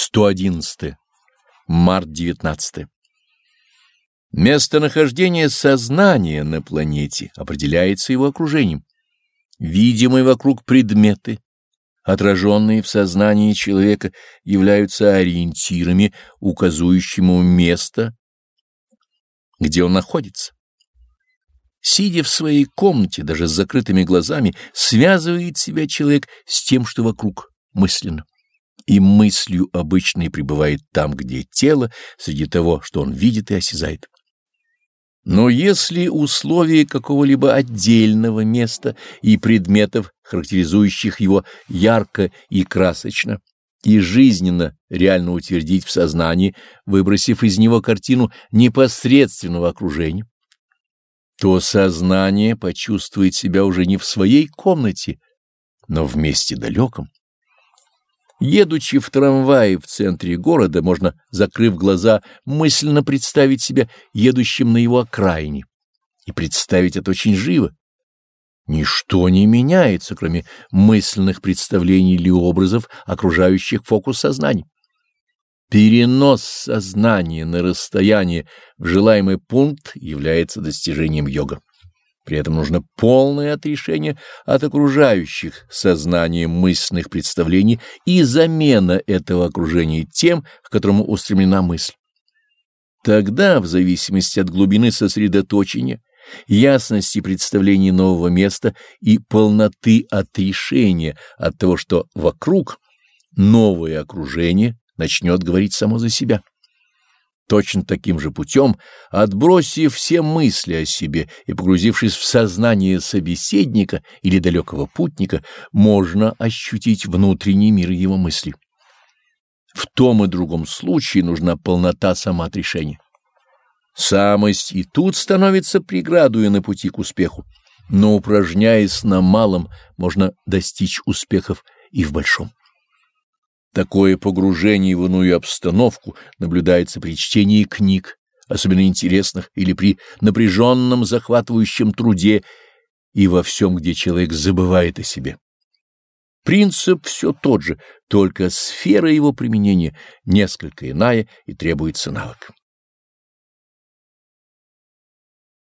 111. Март 19. Местонахождение сознания на планете определяется его окружением. Видимые вокруг предметы, отраженные в сознании человека, являются ориентирами, указывающими место, где он находится. Сидя в своей комнате, даже с закрытыми глазами, связывает себя человек с тем, что вокруг мысленно и мыслью обычной пребывает там, где тело, среди того, что он видит и осязает. Но если условия какого-либо отдельного места и предметов, характеризующих его ярко и красочно, и жизненно реально утвердить в сознании, выбросив из него картину непосредственного окружения, то сознание почувствует себя уже не в своей комнате, но в месте далеком. Едучи в трамвае в центре города, можно, закрыв глаза, мысленно представить себя едущим на его окраине. И представить это очень живо. Ничто не меняется, кроме мысленных представлений или образов, окружающих фокус сознания. Перенос сознания на расстояние в желаемый пункт является достижением йога. При этом нужно полное отрешение от окружающих сознанием мысленных представлений и замена этого окружения тем, к которому устремлена мысль. Тогда, в зависимости от глубины сосредоточения, ясности представления нового места и полноты отрешения от того, что вокруг, новое окружение начнет говорить само за себя. Точно таким же путем, отбросив все мысли о себе и погрузившись в сознание собеседника или далекого путника, можно ощутить внутренний мир его мысли. В том и другом случае нужна полнота самоотрешения. Самость и тут становится преградой на пути к успеху, но упражняясь на малом, можно достичь успехов и в большом. Такое погружение в иную обстановку наблюдается при чтении книг, особенно интересных, или при напряженном захватывающем труде и во всем, где человек забывает о себе. Принцип все тот же, только сфера его применения несколько иная и требуется навык.